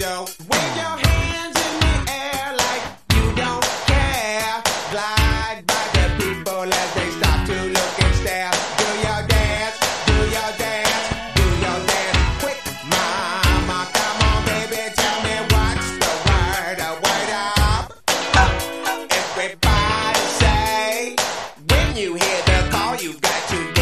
Wave your hands in the air like you don't care. Glide by the people as they stop to look and stare. Do your dance, do your dance, do your dance. Quick, mama, come on, baby, tell me what's the word? Word Everybody say, when you hear the call, you got to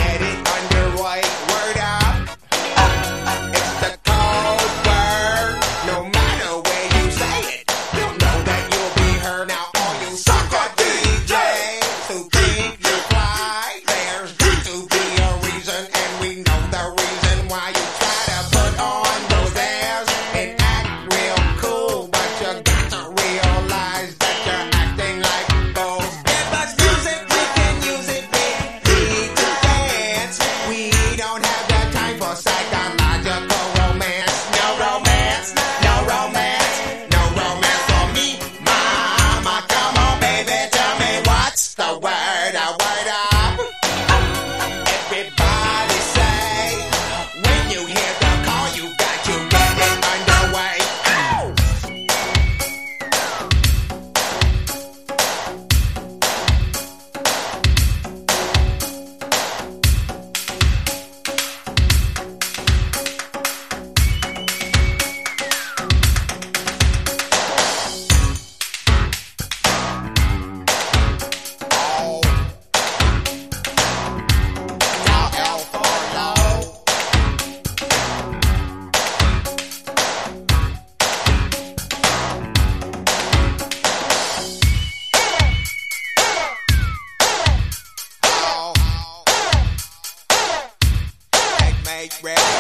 Checkmate, ready,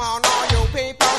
on all your people.